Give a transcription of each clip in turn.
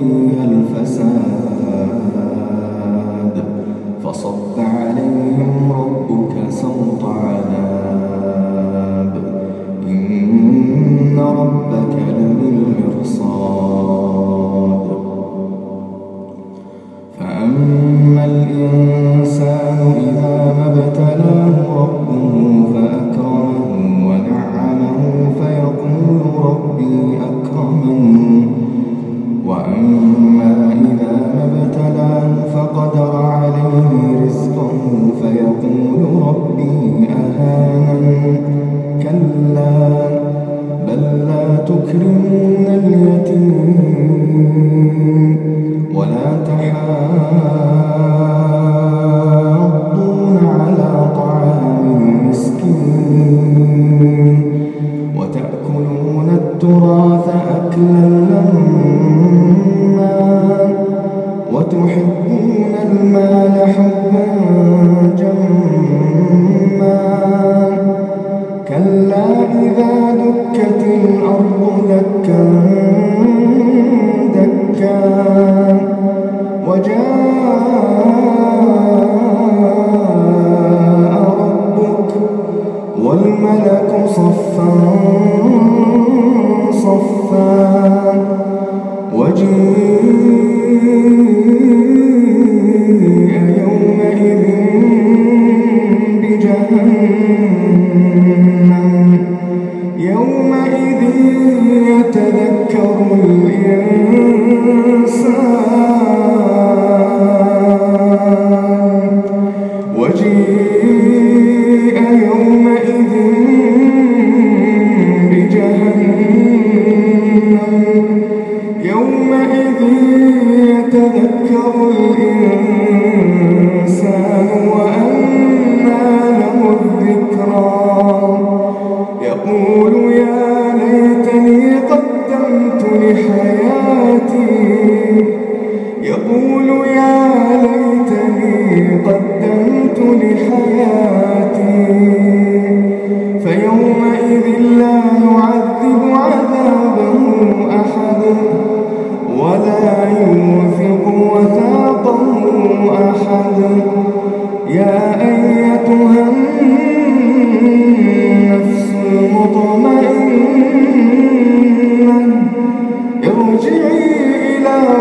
فيها الفساد. فصب يتذكر الإنسان وأنى له الذكرى. يقول يا ليتني قدمت لحياتي. يقول يا ليتني قدمت لحياتي.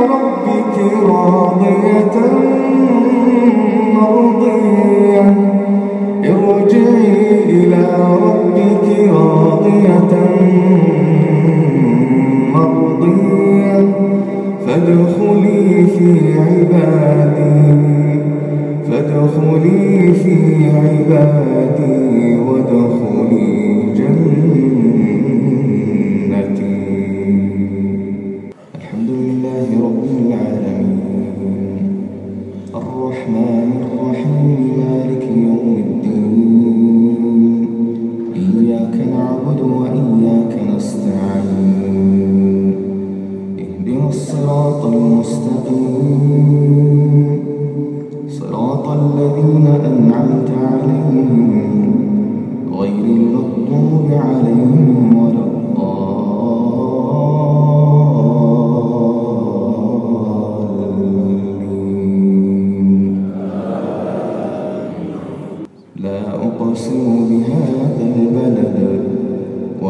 ربك راضية مرضية. ارجعي إلى ربك راضية مرضية. فادخلي في عبادي فادخلي في عبادي وادخلي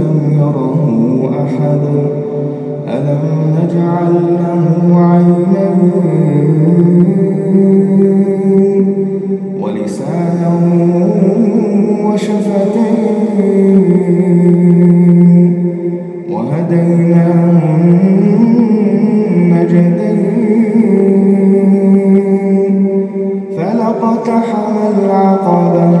لم يره أحد؟ ألم نجعل له عينين ولسانا وشفتين وهديناه النجدين فلقتحم العقبة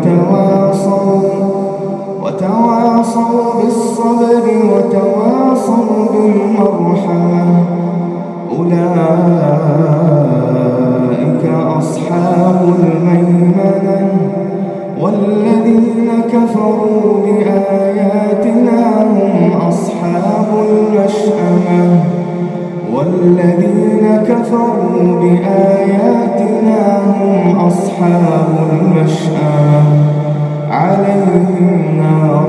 وتواصوا وتواصوا بالصبر وتواصوا بالمرحمة. أولئك أصحاب الميمنة والذين كفروا بآياتنا هم أصحاب المشأمة والذين كفروا بآياتنا هم أصحاب المشأمة عليهم نار